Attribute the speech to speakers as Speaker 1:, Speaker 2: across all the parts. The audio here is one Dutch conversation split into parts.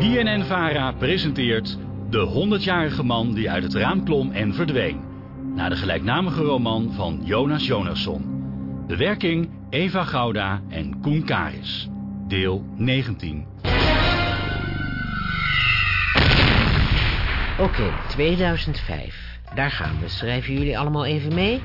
Speaker 1: BNN-VARA presenteert De 100-jarige man die uit het raam klom en verdween. Naar de gelijknamige roman van Jonas Jonasson. Bewerking Eva Gouda en Koen Karis. Deel 19.
Speaker 2: Oké, 2005. Daar gaan we. Schrijven jullie allemaal even mee?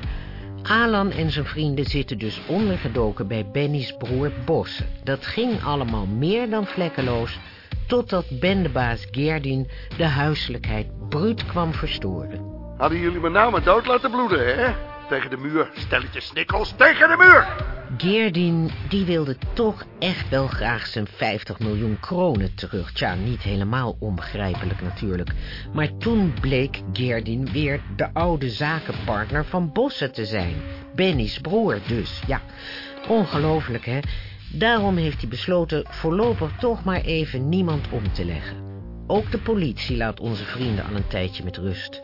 Speaker 2: Alan en zijn vrienden zitten dus ondergedoken bij Benny's broer Bosse. Dat ging allemaal meer dan vlekkeloos... totdat bendebaas Gerdin de huiselijkheid bruut kwam verstoren.
Speaker 3: Hadden jullie me nou maar dood laten bloeden, hè? Tegen de muur. Stelletje snikkels tegen de muur!
Speaker 2: Gerdin, die wilde toch echt wel graag zijn 50 miljoen kronen terug. Tja, niet helemaal onbegrijpelijk natuurlijk. Maar toen bleek Gerdin weer de oude zakenpartner van Bossen te zijn. Benny's broer dus, ja. Ongelooflijk, hè? Daarom heeft hij besloten voorlopig toch maar even niemand om te leggen. Ook de politie laat onze vrienden al een tijdje met rust.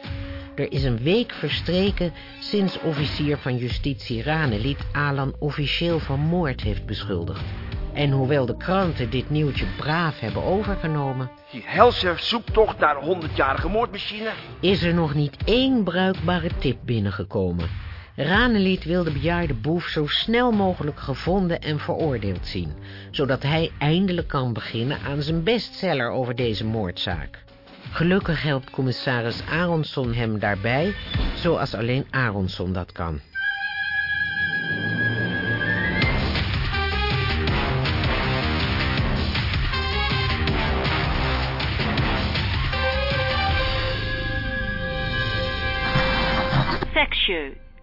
Speaker 2: Er is een week verstreken sinds officier van justitie Ranelied Alan officieel van moord heeft beschuldigd. En hoewel de kranten dit nieuwtje braaf hebben overgenomen...
Speaker 3: Die helse zoektocht naar een honderdjarige moordmachine.
Speaker 2: is er nog niet één bruikbare tip binnengekomen. Ranelied wil de bejaarde boef zo snel mogelijk gevonden en veroordeeld zien... zodat hij eindelijk kan beginnen aan zijn bestseller over deze moordzaak. Gelukkig helpt commissaris Aronson hem daarbij, zoals alleen Aronson dat kan.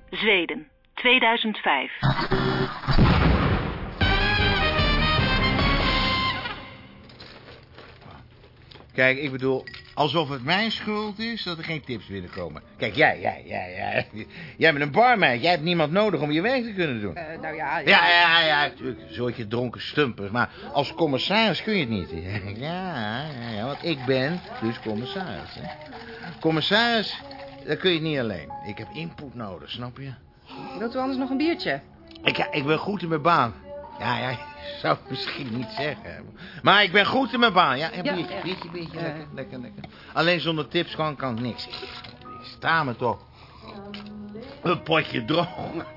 Speaker 4: Zweden, 2005.
Speaker 5: Kijk, ik bedoel, alsof het mijn schuld is dat er geen tips binnenkomen. Kijk, jij, jij, jij, jij. Jij bent een barmeid. Jij hebt niemand nodig om je werk te kunnen doen.
Speaker 6: Eh, nou ja,
Speaker 5: Ja, ja, ja, natuurlijk. Zootje dronken stumpers. Maar als commissaris kun je het niet. Ja, ja, ja, want ik ben dus commissaris. Hè. Commissaris, dat kun je niet alleen. Ik heb input nodig, snap je?
Speaker 6: wilt u anders nog een biertje?
Speaker 5: Ik, ja, ik ben goed in mijn baan. Ja, ja, ik zou het misschien niet zeggen. Maar ik ben goed in mijn baan. Ja, een
Speaker 6: Ja,
Speaker 5: biertje,
Speaker 6: ja.
Speaker 5: biertje, biertje.
Speaker 6: Ja.
Speaker 5: Lekker, lekker, lekker. Alleen zonder tips kan, kan ik niks. Sta me toch. Een potje droog.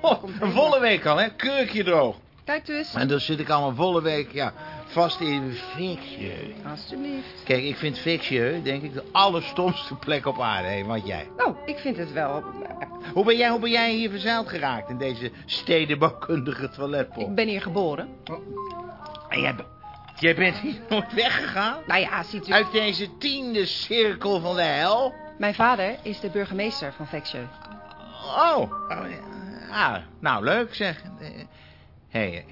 Speaker 5: Oh, een volle week al, hè? Kurkje droog.
Speaker 6: Kijkt u eens.
Speaker 5: En dan zit ik al een volle week, ja, vast in Fictieux.
Speaker 6: Alsjeblieft.
Speaker 5: Kijk, ik vind Fictieux, denk ik, de allerstomste plek op aarde. Hé, wat jij?
Speaker 6: Oh, ik vind het wel... eh,
Speaker 5: Hoe ben jij, hoe ben jij hier verzeild geraakt in deze stedenbouwkundige toiletpot?
Speaker 6: Ik ben hier geboren.
Speaker 5: En jij, jij bent hier nooit weggegaan?
Speaker 6: Nou ja, ziet u...
Speaker 5: Uit deze tiende cirkel van de hel?
Speaker 6: Mijn vader is de burgemeester van Växjö.
Speaker 5: Oh, oh, ja. ah, nou leuk zeg. Hé, hey,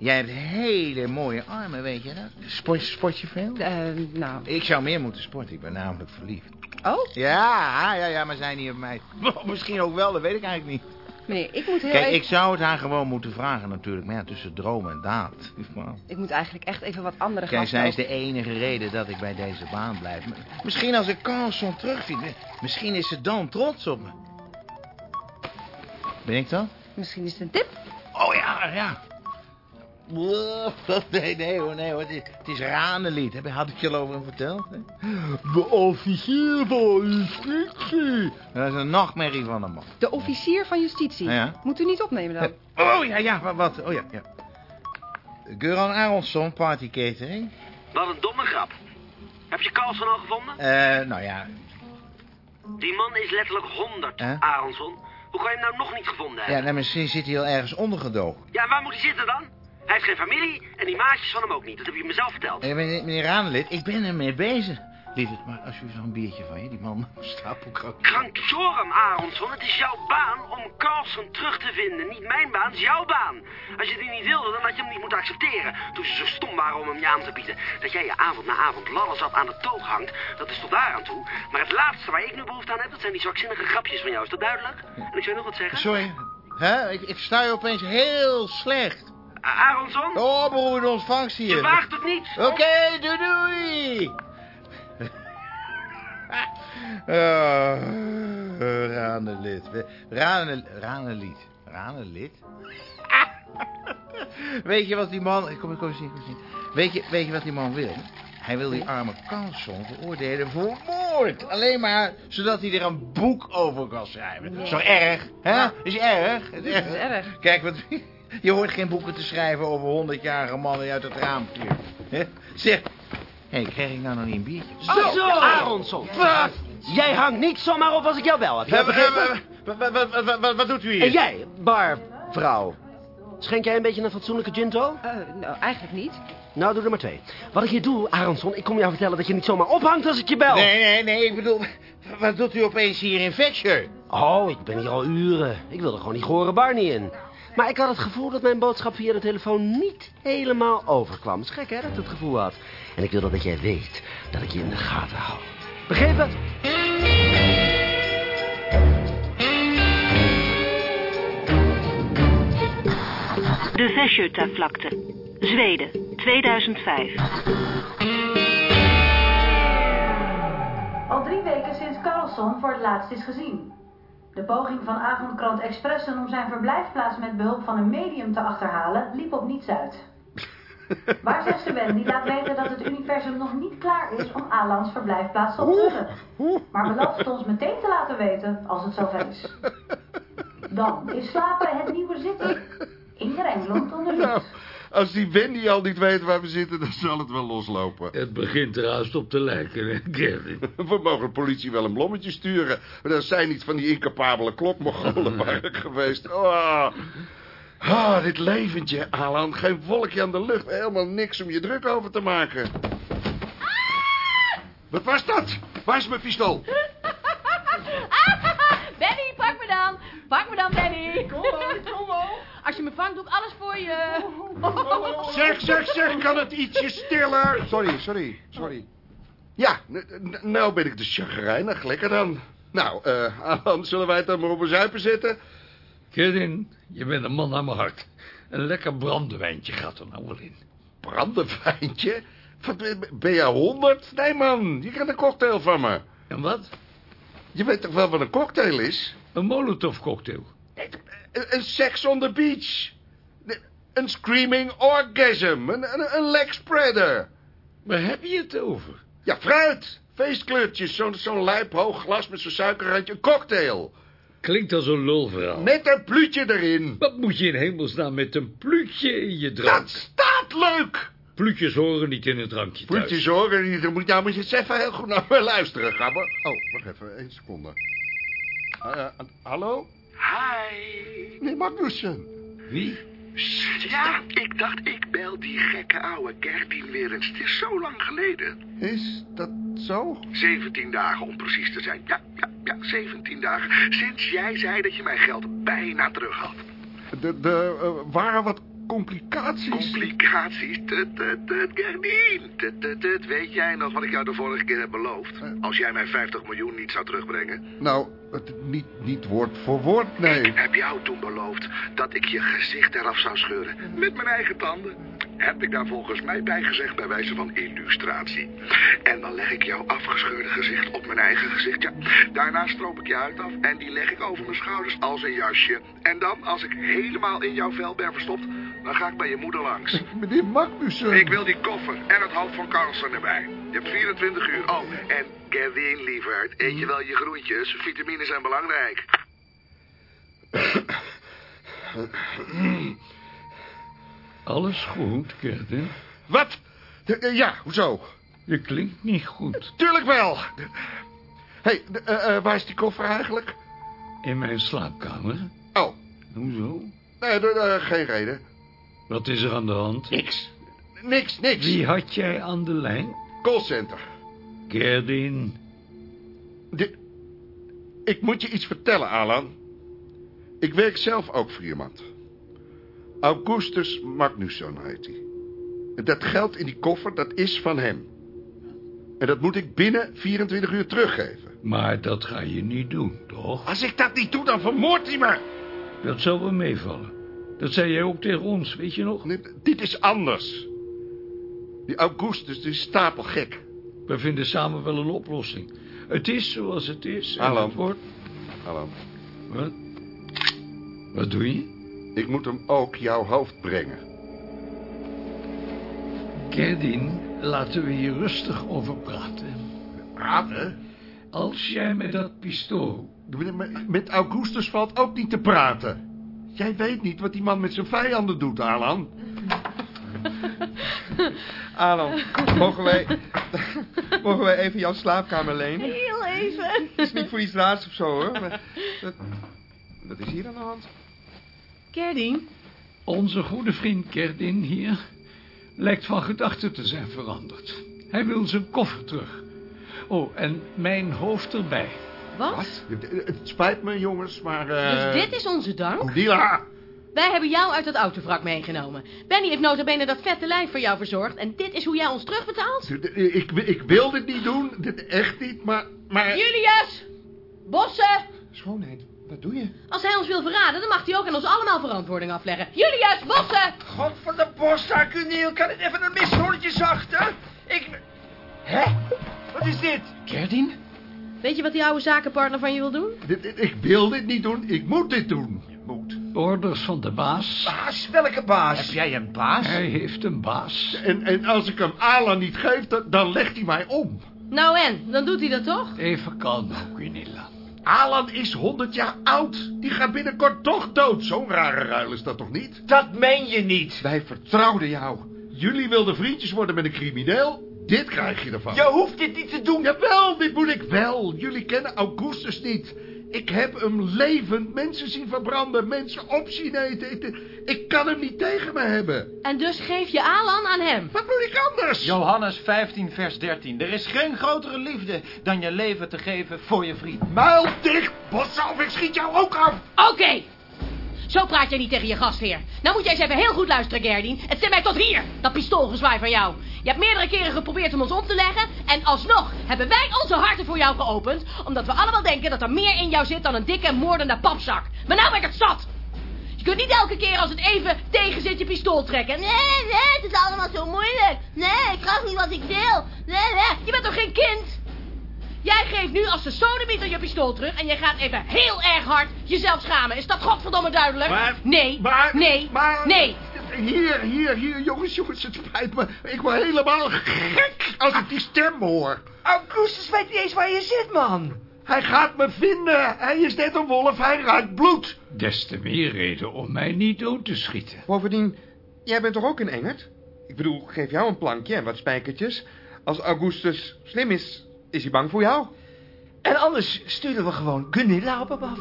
Speaker 5: jij hebt hele mooie armen, weet je dat? Sport, sport je veel?
Speaker 6: Eh, nou...
Speaker 5: Ik zou meer moeten sporten, ik ben namelijk verliefd.
Speaker 6: Oh,
Speaker 5: Ja, ja, ja, maar zij niet op mij. Misschien ook wel, dat weet ik eigenlijk niet.
Speaker 6: meneer, ik moet heel
Speaker 5: Kijk,
Speaker 6: even...
Speaker 5: ik zou het haar gewoon moeten vragen natuurlijk. Maar ja, tussen droom en daad.
Speaker 6: Ik moet eigenlijk echt even wat andere
Speaker 5: Kijk,
Speaker 6: gasten...
Speaker 5: zij is de enige reden dat ik bij deze baan blijf. Misschien als ik Carlson terugvind. Misschien is ze dan trots op me. Ben ik dat?
Speaker 6: Misschien is het een tip.
Speaker 5: Oh ja, ja. Nee, nee hoor, nee hoor. Het is, het is Ranelied. Heb- Had ik je al over hem verteld? hè? De officier van justitie. Dat is een nachtmerrie van een man.
Speaker 6: De officier van justitie.
Speaker 5: Ja.
Speaker 6: Moet u niet opnemen dan?
Speaker 5: Oh ja, ja, wat? Oh ja, ja. Göran Aronsson, party catering.
Speaker 7: Wat een domme grap. Heb je Carlson al gevonden?
Speaker 5: Eh, nou ja,
Speaker 7: Die man is letterlijk 100,
Speaker 5: Hè?
Speaker 7: Aronson. Hoe kan je hem nou nog niet gevonden
Speaker 5: ja,
Speaker 7: hebben?
Speaker 5: nou, misschien zit hij al ergens ondergedoken.
Speaker 7: Ja, waar moet hij zitten dan? Hij heeft geen familie en die maatjes van hem ook niet. Dat heb je mezelf verteld.
Speaker 5: Meneer, meneer ik ben ermee bezig. Lieverd, maar als u zo'n biertje van je, die man stapelkrank.
Speaker 7: Krankjorum, Aronson. Het is jouw baan om Carlson terug te vinden. Niet mijn baan, het is jouw baan. Als je die niet wilde, dan had je hem niet moeten accepteren. Toen ze zo stom waren om hem je aan te bieden. Dat jij je avond na avond lallen zat aan de toog hangt, dat is tot daar aan toe. Maar het laatste waar ik nu behoefte aan heb, dat zijn die zwakzinnige grapjes van jou. Is dat duidelijk? En ik zou je nog wat zeggen.
Speaker 5: Sorry, hè? Ik, ik sta je opeens heel slecht.
Speaker 7: Aronson?
Speaker 5: Oh, beroerde ontvangst hier.
Speaker 7: Je waagt het niet.
Speaker 5: Oké, doei doei. Oh, Ranelid. Rane, Ranelid. Ranelid? Weet je wat die man... Kom, kom eens hier, kom eens hier. Weet je, weet je wat die man wil? Hij wil die arme Carlson veroordelen voor moord. Alleen maar zodat hij er een boek over kan schrijven. Zo erg, hè? Is erg?
Speaker 8: Dit is erg.
Speaker 5: Kijk, wat, je hoort geen boeken te schrijven over honderdjarige mannen die uit het raam vliegen. Hè? Zeg, hé, krijg ik nou nog niet een biertje?
Speaker 9: Zo, Aronson.
Speaker 5: Wat?
Speaker 9: Jij hangt niet zomaar op als ik jou bel. Heb je?
Speaker 5: Wat, wat, wat, wat, wat, wat doet u hier?
Speaker 9: En jij, barvrouw. Schenk jij een beetje een fatsoenlijke ginto?
Speaker 8: Eh, nou, eigenlijk niet.
Speaker 9: Nou, doe er maar twee. Wat ik hier doe, Aronson, ik kom jou vertellen dat je niet zomaar ophangt als ik je bel.
Speaker 5: Nee, nee, nee, ik bedoel, wat doet u opeens hier in Vetcher?
Speaker 9: Oh, ik ben hier al uren. Ik wilde gewoon die gore bar niet in. Maar ik had het gevoel dat mijn boodschap via de telefoon niet helemaal overkwam. Het is gek, hè, dat ik het gevoel had. En ik wilde dat jij weet dat ik je in de gaten hou. Begrepen?
Speaker 4: De Vesjöta-vlakte. Zweden, 2005.
Speaker 10: Al drie weken sinds Carlson voor het laatst is gezien. De poging van avondkrant Expressen om zijn verblijfplaats met behulp van een medium te achterhalen liep op niets uit. Waarzegster Wendy laat weten dat het universum nog niet klaar is om Alans verblijfplaats te ontdekken. Maar belooft het ons meteen te laten weten als het zover is. Dan is slapen het nieuwe zitten. Inger Engeland onderzoekt.
Speaker 11: Als die Wendy al niet weet waar we zitten, dan zal het wel loslopen.
Speaker 12: Het begint er haast op te lijken, hè, Gavin?
Speaker 11: We mogen de politie wel een blommetje sturen. Maar dat zijn niet van die incapabele klokmogolen waren geweest. Oh. Ah, dit leventje, Alan. Geen wolkje aan de lucht. Helemaal niks om je druk over te maken. Wat was dat? Waar is mijn pistool?
Speaker 13: Benny, pak me dan. Pak me dan, Benny. Kom maar, kom maar. Als je me vangt, doe ik alles voor je.
Speaker 11: Zeg, zeg, zeg, kan het ietsje stiller? Sorry, sorry, sorry. Ja, nou ben ik de chagrijnig. Lekker dan. Nou, eh, Alan, zullen wij het dan maar op een zuipen zetten?
Speaker 12: Kevin, je bent een man aan mijn hart. Een lekker brandewijntje gaat er nou wel in.
Speaker 11: Brandewijntje? Wat, ben- jij honderd? Nee, man, je krijgt een cocktail van me.
Speaker 12: En wat?
Speaker 11: Je weet toch wel wat een cocktail is?
Speaker 12: Een molotov cocktail.
Speaker 11: Een, een sex on the beach. Een screaming orgasm. Een, een, een leg spreader.
Speaker 12: Waar heb je het over?
Speaker 11: Ja, fruit. Feestkleurtjes. Zo'n zo'n lijp hoog glas met zo'n suikerrandje. Een cocktail.
Speaker 12: Klinkt als een lulverhaal.
Speaker 11: Met een pluutje erin.
Speaker 12: Wat moet je in hemelsnaam met een pluutje in je drank?
Speaker 11: Dat staat leuk.
Speaker 12: Pluutjes horen niet in het drankje thuis.
Speaker 11: Pluutjes horen niet. Dan moet, nou moet je eens even heel goed naar me luisteren, Gabber. Oh, wacht even. één seconde. Eh, eh, hallo?
Speaker 9: Hi.
Speaker 11: Nee, Magnussen.
Speaker 12: Wie?
Speaker 9: Ja, ik dacht ik bel die gekke oude Gerdien weer eens. Het is zo lang geleden.
Speaker 11: Is dat zo?
Speaker 9: 17 dagen om precies te zijn. Ja, ja, ja, 17 dagen. Sinds jij zei dat je mijn geld bijna terug had.
Speaker 11: Er de, eh, waren wat complicaties.
Speaker 9: Complicaties? Tut, tut, tut, Gerdien. Tut, tut, tut. Weet jij nog wat ik jou de vorige keer heb beloofd? Als jij mijn 50 miljoen niet zou terugbrengen.
Speaker 11: Nou, het, niet, niet woord voor woord, nee.
Speaker 9: Ik heb jou toen beloofd dat ik je gezicht eraf zou scheuren. Met mijn eigen tanden. Heb ik daar volgens mij bij gezegd bij wijze van illustratie. En dan leg ik jouw afgescheurde gezicht op mijn eigen gezicht. Ja, daarna stroop ik je huid af en die leg ik over mijn schouders als een jasje. En dan, als ik helemaal in jouw vel ben verstopt, dan ga ik bij je moeder langs.
Speaker 11: Meneer Magnussen.
Speaker 9: Ik wil die koffer en het hoofd van Carlsen erbij. Je hebt 24 uur. Oh, en Kevin, lieverd, eet je wel je groentjes? Vitamines zijn belangrijk.
Speaker 12: Alles goed, Kevin?
Speaker 11: Wat? Eh, ja, hoezo?
Speaker 12: Je klinkt niet goed.
Speaker 11: Tuurlijk wel. Hé, hey, eh, eh, waar is die koffer eigenlijk?
Speaker 12: In mijn slaapkamer?
Speaker 11: Oh,
Speaker 12: Hoezo?
Speaker 11: nee, geen reden.
Speaker 12: Wat is er aan de hand?
Speaker 11: Niks. Niks, niks.
Speaker 12: Wie had jij aan de lijn?
Speaker 11: Callcenter.
Speaker 12: Gerdin.
Speaker 11: De- Ik moet je iets vertellen, Alan. Ik werk zelf ook voor iemand. Augustus Magnusson heet hij. En dat geld in die koffer, dat is van hem. En dat moet ik binnen 24 uur teruggeven.
Speaker 12: Maar dat ga je niet doen, toch?
Speaker 11: Als ik dat niet doe, dan vermoordt hij me.
Speaker 12: Dat zal wel meevallen. Dat zei jij ook tegen ons, weet je nog?
Speaker 11: Nee, dit is anders. Die Augustus die is stapelgek.
Speaker 12: We vinden samen wel een oplossing. Het is zoals het is.
Speaker 11: Alan.
Speaker 12: het wordt...
Speaker 11: Alan,
Speaker 12: Wat? Wat doe je?
Speaker 11: ik moet hem ook jouw hoofd brengen.
Speaker 12: Gerdin, laten we hier rustig over praten.
Speaker 11: Praten?
Speaker 12: Als jij met dat pistool...
Speaker 11: Met Augustus valt ook niet te praten. Jij weet niet wat die man met zijn vijanden doet, Alan.
Speaker 14: Alan, mogen wij... mogen wij even jouw slaapkamer lenen?
Speaker 13: Heel even.
Speaker 14: Het is niet voor iets raars of zo, hoor. Maar, dat, wat is hier aan de hand?
Speaker 13: Gerdien,
Speaker 12: Onze goede vriend Kerdin hier lijkt van gedachten te zijn veranderd. Hij wil zijn koffer terug. Oh, en mijn hoofd erbij.
Speaker 13: Wat?
Speaker 11: Het spijt me, jongens, maar... eh,
Speaker 13: Dus dit is onze dank?
Speaker 11: Ja,
Speaker 13: Wij hebben jou uit dat autovrak meegenomen. Benny heeft nota bene dat vette lijf voor jou verzorgd. En dit is hoe jij ons terugbetaalt?
Speaker 11: ik, ik wil dit niet doen. Dit echt niet, maar... maar...
Speaker 13: Julius! Bossen!
Speaker 14: Schoonheid, wat doe je?
Speaker 13: Als hij ons wil verraden, dan mag hij ook aan ons allemaal verantwoording afleggen. Julius, Bossen!
Speaker 15: God van de Bossa, Kuneel, kan het even een mishorretje zachter? Ik... Hè? Wat is dit?
Speaker 14: Gerdien?
Speaker 13: Weet je wat die oude zakenpartner van je wil doen?
Speaker 11: Dit, dit- ik wil dit niet doen. Ik moet dit doen.
Speaker 14: Moet.
Speaker 12: Orders van de baas.
Speaker 15: Baas, welke baas?
Speaker 14: Heb jij een baas?
Speaker 12: Hij heeft een baas.
Speaker 11: En, en als ik hem Alan niet geef, dan, dan legt hij mij om.
Speaker 13: Nou en, dan doet hij dat toch?
Speaker 12: Even kalm, Gunilla.
Speaker 11: Alan is 100 jaar oud. Die gaat binnenkort toch dood. Zo'n rare ruil is dat toch niet?
Speaker 15: Dat meen je niet.
Speaker 14: Wij vertrouwden jou.
Speaker 11: Jullie wilden vriendjes worden met een crimineel. Dit krijg je ervan.
Speaker 15: Je hoeft dit niet te doen.
Speaker 11: Jawel, dit moet ik wel. Jullie kennen Augustus niet. Ik heb hem levend mensen zien verbranden, mensen op zien eten. Ik, ik kan hem niet tegen me hebben.
Speaker 13: En dus geef je Alan aan hem.
Speaker 11: Wat moet ik anders?
Speaker 16: Johannes 15, vers 13. Er is geen grotere liefde dan je leven te geven voor je vriend.
Speaker 11: Muil dicht, Bossa, of ik schiet jou ook af.
Speaker 13: Oké. Zo praat jij niet tegen je gastheer. Nou moet jij eens even heel goed luisteren, Gerdien. Het zit mij tot hier, dat pistoolgezwaai van jou. Je hebt meerdere keren geprobeerd om ons om te leggen... en alsnog hebben wij onze harten voor jou geopend... omdat we allemaal denken dat er meer in jou zit dan een dikke moordende papzak. Maar nou ben ik het zat. Je kunt niet elke keer als het even tegen zit je pistool trekken. Nee, nee, het is allemaal zo moeilijk. Nee, ik krijg niet wat ik wil. Nee, nee, je bent toch geen kind? Jij geeft nu als de sodemieter je pistool terug... en je gaat even heel erg hard jezelf schamen. Is dat godverdomme duidelijk?
Speaker 11: Maar-
Speaker 13: nee,
Speaker 11: maar-
Speaker 13: nee,
Speaker 11: maar-
Speaker 13: nee.
Speaker 11: Hier, hier, hier, jongens, jongens, het spijt me. Ik word helemaal gek als ik die stem hoor.
Speaker 15: Augustus weet niet eens waar je zit, man.
Speaker 11: Hij gaat me vinden. Hij is net een wolf, hij ruikt bloed.
Speaker 12: Des te meer reden om mij niet dood te schieten.
Speaker 14: Bovendien, jij bent toch ook een engert? Ik bedoel, geef jou een plankje en wat spijkertjes. Als Augustus slim is, is hij bang voor jou.
Speaker 15: En anders sturen we gewoon Gunilla op hem af.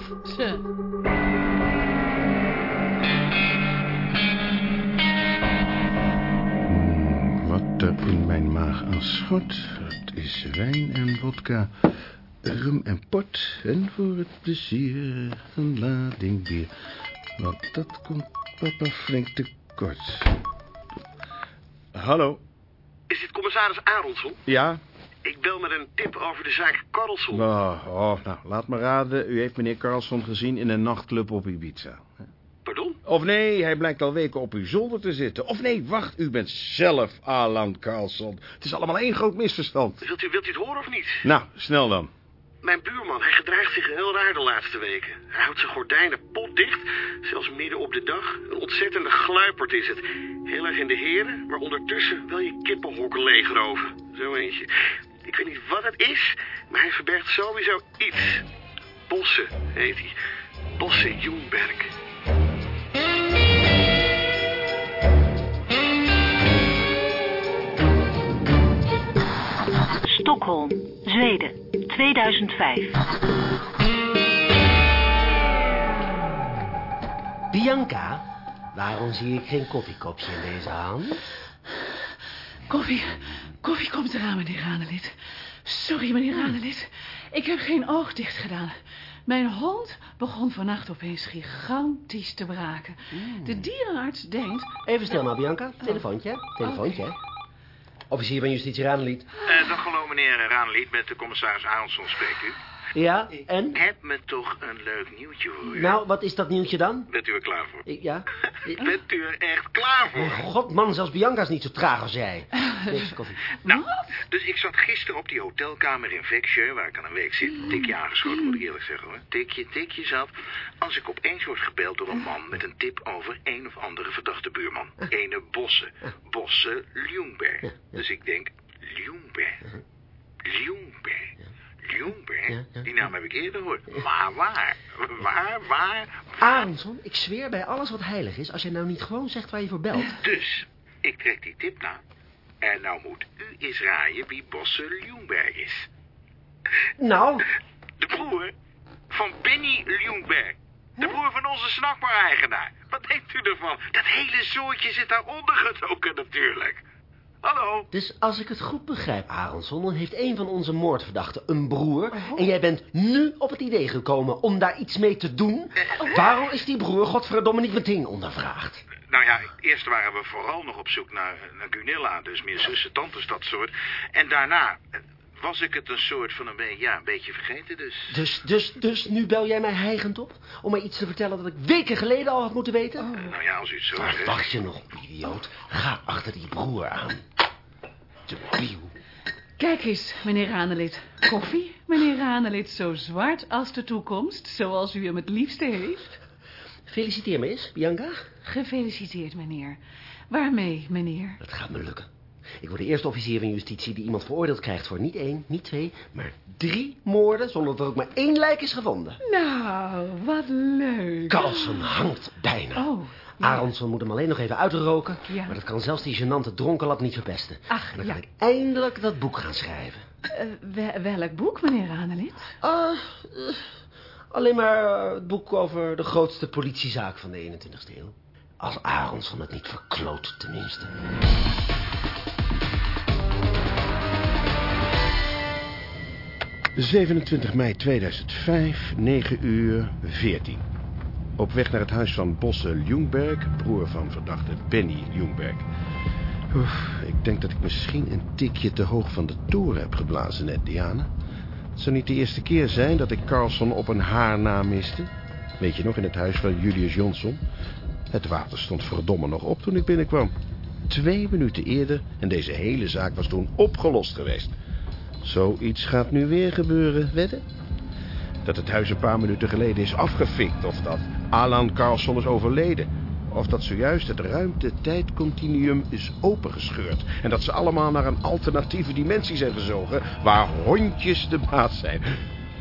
Speaker 17: Wat er in mijn maag aan schort, dat is wijn en vodka, rum en port. En voor het plezier een lading bier. Want dat komt papa flink tekort. Hallo,
Speaker 18: Is dit commissaris Aronson?
Speaker 17: ja?
Speaker 18: Ik bel met een tip over de zaak Carlson.
Speaker 17: Oh, oh, nou, laat me raden. U heeft meneer Carlson gezien in een nachtclub op Ibiza.
Speaker 18: Pardon?
Speaker 17: Of nee, hij blijkt al weken op uw zolder te zitten. Of nee, wacht, u bent zelf Alan Carlson. Het is allemaal één groot misverstand.
Speaker 18: Wilt u, wilt u het horen of niet?
Speaker 17: Nou, snel dan.
Speaker 18: Mijn buurman, hij gedraagt zich heel raar de laatste weken. Hij houdt zijn gordijnen potdicht, zelfs midden op de dag. Een ontzettende gluiperd is het. Heel erg in de heren, maar ondertussen wel je kippenhokken leegroven. Zo eentje. Ik weet niet wat het is, maar hij verbergt sowieso iets. Bossen heet hij. Bossen Joenberg.
Speaker 4: Stockholm, Zweden, 2005.
Speaker 19: Bianca, waarom zie ik geen koffiekopje in deze hand?
Speaker 8: Koffie, koffie komt eraan, meneer Ranelid. Sorry, meneer Ranelid. Ik heb geen oog dicht gedaan. Mijn hond begon vannacht opeens gigantisch te braken. De dierenarts denkt...
Speaker 19: Even stil nou, Bianca. Telefoontje, telefoontje. Officier van Justitie Ranelied.
Speaker 20: Eh, dag hallo meneer Ranelied, met de commissaris Aronson spreekt u.
Speaker 19: Ja, en?
Speaker 20: Heb me toch een leuk nieuwtje voor u.
Speaker 19: Nou, wat is dat nieuwtje dan?
Speaker 20: Bent u er klaar voor?
Speaker 19: Ik- Ja?
Speaker 20: Bent u er echt klaar voor?
Speaker 19: Oh, God, man, zelfs Bianca is niet zo traag als jij.
Speaker 9: Deze koffie. Nou, dus ik zat gisteren op die hotelkamer in Vexje, waar ik aan een week zit. Een tikje aangeschoten, moet ik eerlijk zeggen hoor. Tikje, tikje zat. Als ik opeens word gebeld door een man met een tip over een of andere verdachte buurman. Ene Bosse. Bosse Ljungberg. Dus ik denk, Ljungberg. Ljungberg. Ljungberg? Die naam heb ik eerder gehoord. Maar waar? Waar, waar?
Speaker 19: Aronson, ik zweer bij alles wat heilig is... als jij nou niet gewoon zegt waar je voor belt.
Speaker 9: Dus, ik trek die tip na. En nou moet u eens raaien wie Bosse Ljungberg is.
Speaker 19: Nou?
Speaker 9: De broer van Benny Ljungberg. De broer van onze snackbar-eigenaar. Wat denkt u ervan? Dat hele zootje zit daar ondergedoken natuurlijk. Hallo?
Speaker 19: Dus als ik het goed begrijp, Aronson... dan heeft een van onze moordverdachten een broer... en jij bent nu op het idee gekomen om daar iets mee te doen? Waarom is die broer godverdomme niet meteen ondervraagd?
Speaker 9: Nou ja, eerst waren we vooral nog op zoek naar, naar Gunilla, dus meer zussen, tantes, dat soort. En daarna eh, was ik het een soort van een, be- ja, een beetje vergeten, dus...
Speaker 19: Dus, dus, dus nu bel jij mij hijgend op... om mij iets te vertellen dat ik weken geleden al had moeten weten?
Speaker 9: Nou ja, als u het zo
Speaker 19: Waar
Speaker 9: zegt.
Speaker 19: wacht je nog op, idioot? Ga achter die broer aan. Debiel.
Speaker 8: Kijk eens, meneer Ranelid. Koffie, meneer Ranelid, zo zwart als de toekomst, zoals u hem het liefste heeft.
Speaker 19: Feliciteer me eens, Bianca.
Speaker 8: Gefeliciteerd, meneer. Waarmee, meneer?
Speaker 19: Het gaat me lukken. Ik word de eerste officier van justitie die iemand veroordeeld krijgt voor niet één, niet twee, maar drie moorden zonder dat er ook maar één lijk is gevonden.
Speaker 8: Nou, wat leuk.
Speaker 19: Carlson hangt bijna.
Speaker 8: Oh,
Speaker 19: Aronson moet hem alleen nog even uitroken,
Speaker 8: Ja.
Speaker 19: maar dat kan zelfs die gênante dronkenlap niet verpesten.
Speaker 8: Ach,
Speaker 19: en dan
Speaker 8: ja.
Speaker 19: kan ik eindelijk dat boek gaan schrijven.
Speaker 8: Eh, we- welk boek, meneer Ranelid?
Speaker 19: Ah, eh, alleen maar eh, het boek over de grootste politiezaak van de 21ste eeuw. Als Aronson het niet verkloot, tenminste.
Speaker 17: 27 mei 2005, 9 uur 14. Op weg naar het huis van Bosse Ljungberg, broer van verdachte Benny Ljungberg. Oef, ik denk dat ik misschien een tikje te hoog van de toren heb geblazen net, Diana. Het zou niet de eerste keer zijn dat ik Carlson op een haar na miste. Weet je nog, in het huis van Julius Johnson? Het water stond verdomme nog op toen ik binnenkwam. Twee minuten eerder en deze hele zaak was toen opgelost geweest. Zoiets gaat nu weer gebeuren, wedden? Dat het huis een paar minuten geleden is afgefikt... of dat Alan Carlson is overleden... of dat zojuist het ruimte-tijdcontinuum is opengescheurd... en dat ze allemaal naar een alternatieve dimensie zijn gezogen... waar hondjes de baas zijn.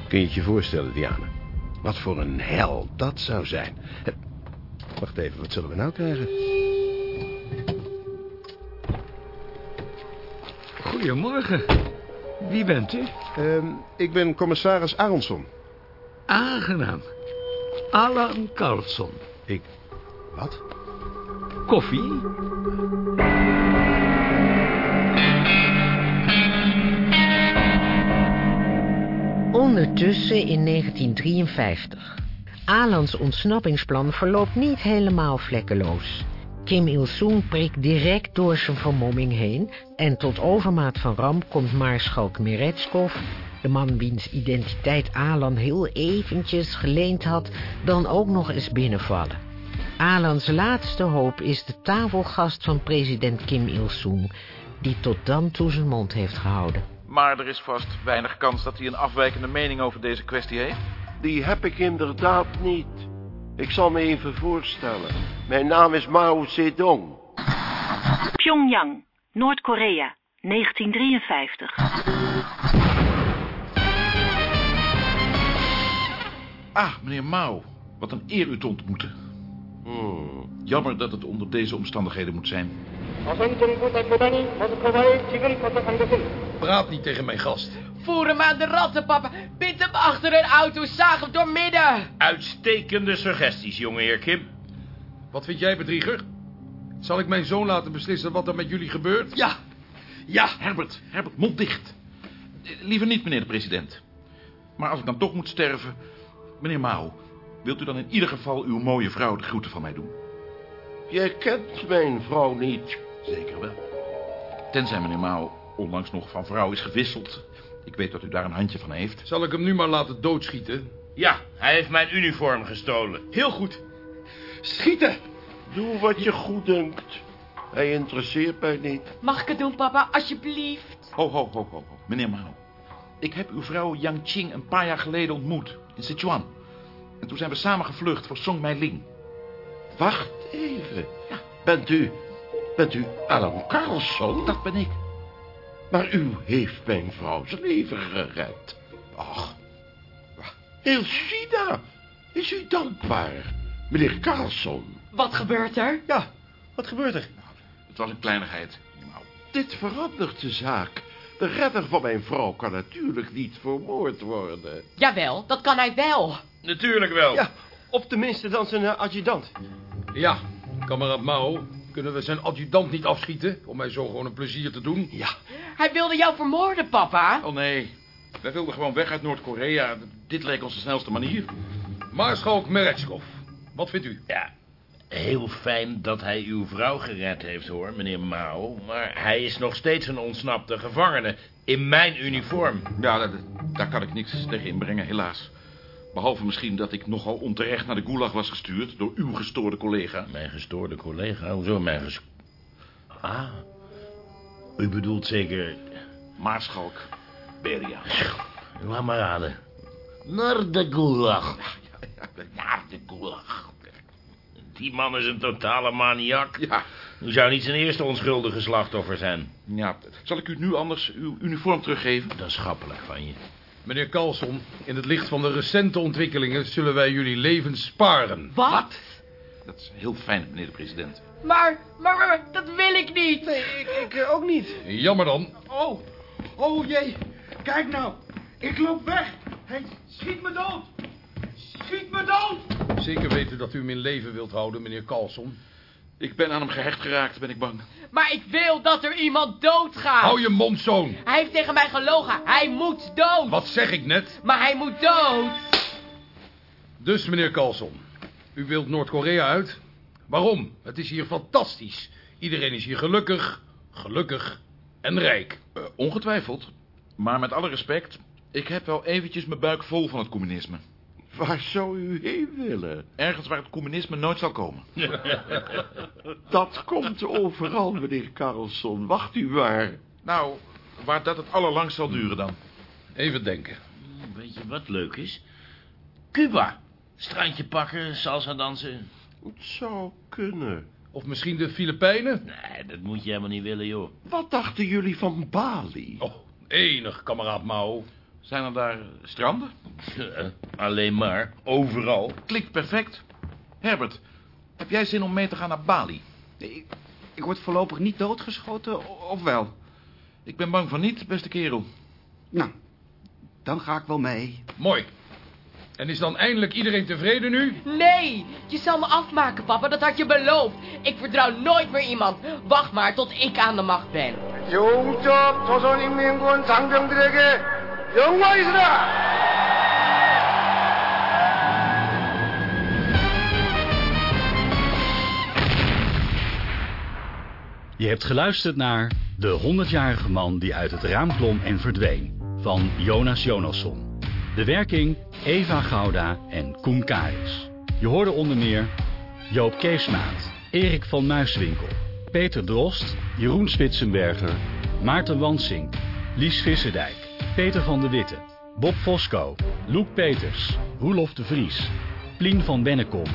Speaker 17: Kun je het je voorstellen, Diana? Wat voor een hel dat zou zijn. Wacht even, wat zullen we nou krijgen?
Speaker 12: Goedemorgen. Wie bent u?
Speaker 17: Ehm, ik ben commissaris Aronson.
Speaker 12: Aangenaam. Alan Carlson.
Speaker 17: Ik... Wat?
Speaker 12: Koffie?
Speaker 2: Ondertussen in 1953. Alans ontsnappingsplan verloopt niet helemaal vlekkeloos. Kim Il-sung prikt direct door zijn vermomming heen... en tot overmaat van ramp komt maarschalk Meretskov... de man wiens identiteit Alan heel eventjes geleend had... dan ook nog eens binnenvallen. Alans laatste hoop is de tafelgast van president Kim Il-sung... die tot dan toe zijn mond heeft gehouden.
Speaker 21: Maar er is vast weinig kans dat hij een afwijkende mening over deze kwestie heeft.
Speaker 22: Die heb ik inderdaad niet. Ik zal me even voorstellen. Mijn naam is Mao Zedong.
Speaker 4: Pyongyang, Noord-Korea, 1953.
Speaker 21: Ah, meneer Mao. Wat een eer u te ontmoeten.
Speaker 22: Hmm.
Speaker 21: Jammer dat het onder deze omstandigheden moet zijn.
Speaker 23: Praat niet tegen mijn gast.
Speaker 13: Voer hem aan de ratten, papa. Bind hem achter een auto, zaag hem doormidden.
Speaker 23: Uitstekende suggesties, jongeheer Kim. Wat vind jij, bedrieger? Zal ik mijn zoon laten beslissen wat er met jullie gebeurt?
Speaker 21: Ja, ja, Herbert, Herbert, mond dicht. Liever niet, meneer de president. Maar als ik dan toch moet sterven... Meneer Mao, wilt u dan in ieder geval uw mooie vrouw de groeten van mij doen?
Speaker 22: Jij kent mijn vrouw niet.
Speaker 21: Zeker wel. Tenzij meneer Mao onlangs nog van vrouw is gewisseld. Ik weet dat u daar een handje van heeft.
Speaker 23: Zal ik hem nu maar laten doodschieten? Ja, hij heeft mijn uniform gestolen. Heel goed. Schieten!
Speaker 22: Doe wat je goed dunkt. Hij interesseert mij niet.
Speaker 13: Mag ik het doen, papa, alsjeblieft?
Speaker 21: Ho, ho, ho, ho, ho. Meneer Mao. Ik heb uw vrouw Yang Qing een paar jaar geleden ontmoet. In Sichuan. En toen zijn we samen gevlucht voor Song Meiling.
Speaker 22: Wacht even. Bent u... Bent u Alan Carlson?
Speaker 21: Dat ben ik.
Speaker 22: Maar u heeft mijn vrouw's leven gered.
Speaker 21: Ach.
Speaker 22: Heel China is u dankbaar, meneer Carlson.
Speaker 13: Wat gebeurt er?
Speaker 19: Ja, wat gebeurt er?
Speaker 21: Het was een kleinigheid. Nou,
Speaker 22: Dit verandert de zaak. De redder van mijn vrouw kan natuurlijk niet vermoord worden.
Speaker 13: Jawel, dat kan hij wel.
Speaker 23: Natuurlijk wel.
Speaker 19: Ja, of tenminste dan zijn uh, adjudant.
Speaker 23: Ja, kameraad Mao. Kunnen we zijn adjudant niet afschieten? Om mij zo gewoon een plezier te doen?
Speaker 19: Ja.
Speaker 13: Hij wilde jou vermoorden, papa.
Speaker 21: Oh nee. Wij wilden gewoon weg uit Noord-Korea. Dit leek ons de snelste manier.
Speaker 23: Maarschalk Meretskov. Wat vindt u?
Speaker 24: Ja, heel fijn dat hij uw vrouw gered heeft, hoor, meneer Mao. Maar hij is nog steeds een ontsnapte gevangene. In mijn uniform.
Speaker 21: Ja, daar, daar kan ik niks tegen inbrengen, helaas. Behalve misschien dat ik nogal onterecht naar de gulag was gestuurd... door uw gestoorde collega.
Speaker 24: Mijn gestoorde collega? Hoezo mijn ges... Ah, u bedoelt zeker...
Speaker 21: Maarschalk Beria.
Speaker 24: Laat maar raden. Naar de gulag.
Speaker 21: Naar de gulag.
Speaker 24: Die man is een totale maniak.
Speaker 21: Ja.
Speaker 24: U zou niet zijn eerste onschuldige slachtoffer zijn.
Speaker 21: Ja, zal ik u nu anders uw uniform teruggeven?
Speaker 24: Dat is schappelijk van je.
Speaker 23: Meneer Carlson, in het licht van de recente ontwikkelingen... zullen wij jullie levens sparen.
Speaker 13: Wat?
Speaker 21: Dat is heel fijn, meneer de president.
Speaker 13: Maar, maar, maar, dat wil ik niet.
Speaker 19: Nee, ik, ik uh, ook niet.
Speaker 23: Jammer dan.
Speaker 25: Oh, oh jee. Kijk nou. Ik loop weg. Hij schiet me dood. Schiet me dood.
Speaker 23: Zeker weten dat u hem in leven wilt houden, meneer Carlson.
Speaker 21: Ik ben aan hem gehecht geraakt, ben ik bang.
Speaker 13: Maar ik wil dat er iemand doodgaat.
Speaker 23: Hou je mond, zoon.
Speaker 13: Hij heeft tegen mij gelogen. Hij moet dood.
Speaker 23: Wat zeg ik net?
Speaker 13: Maar hij moet dood.
Speaker 23: Dus, meneer Carlson, u wilt Noord-Korea uit? Waarom? Het is hier fantastisch. Iedereen is hier gelukkig, gelukkig en rijk.
Speaker 21: Uh, ongetwijfeld. Maar met alle respect, ik heb wel eventjes mijn buik vol van het communisme.
Speaker 22: Waar zou u heen willen?
Speaker 21: Ergens waar het communisme nooit zal komen.
Speaker 22: dat komt overal, meneer Carlson. Wacht u maar.
Speaker 21: Nou, waar dat het allerlangst zal duren dan.
Speaker 23: Even denken.
Speaker 24: Weet je wat leuk is? Cuba. Strandje pakken, salsa dansen.
Speaker 22: Het zou kunnen.
Speaker 23: Of misschien de Filipijnen?
Speaker 24: Nee, dat moet je helemaal niet willen, joh.
Speaker 22: Wat dachten jullie van Bali?
Speaker 23: Oh, enig, kameraad Mao.
Speaker 21: Zijn er daar stranden?
Speaker 24: Alleen maar, overal.
Speaker 21: Klinkt perfect. Herbert, heb jij zin om mee te gaan naar Bali?
Speaker 14: Nee, ik, ik word voorlopig niet doodgeschoten, of wel?
Speaker 21: Ik ben bang van niet, beste kerel.
Speaker 14: Nou, dan ga ik wel mee.
Speaker 23: Mooi. En is dan eindelijk iedereen tevreden nu?
Speaker 13: Nee, je zal me afmaken, papa. Dat had je beloofd. Ik vertrouw nooit meer iemand. Wacht maar tot ik aan de macht ben.
Speaker 25: Jongwijzer!
Speaker 1: Je hebt geluisterd naar De 100-jarige man die uit het raam klom en verdween van Jonas Jonasson. De werking Eva Gouda en Koen Karis. Je hoorde onder meer Joop Keesmaat, Erik van Muiswinkel, Peter Drost, Jeroen Spitsenberger, Maarten Wansing, Lies Visserdijk. Peter van de Witte, Bob Fosco, Loek Peters, Roelof de Vries, Plien van Bennekom,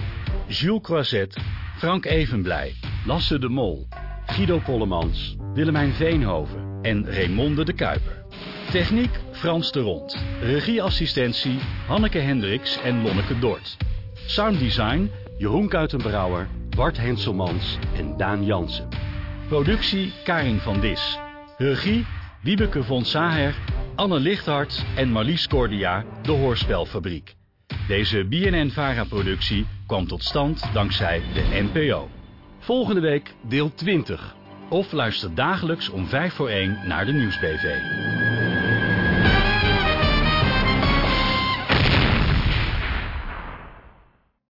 Speaker 1: Jules Croiset, Frank Evenblij, Lasse de Mol, Guido Kollemans, Willemijn Veenhoven en Raymonde de Kuiper. Techniek Frans de Rond. Regieassistentie Hanneke Hendricks en Lonneke Dort. Sounddesign Jeroen Kuitenbrouwer, Bart Henselmans en Daan Jansen. Productie Karin van Dis. Regie Wiebeke von Saher, Anne Lichthart en Marlies Cordia, de Hoorspelfabriek. Deze BNN-VARA-productie kwam tot stand dankzij de NPO. Volgende week deel 20. Of luister dagelijks om 5 voor 1 naar de Nieuwsbv.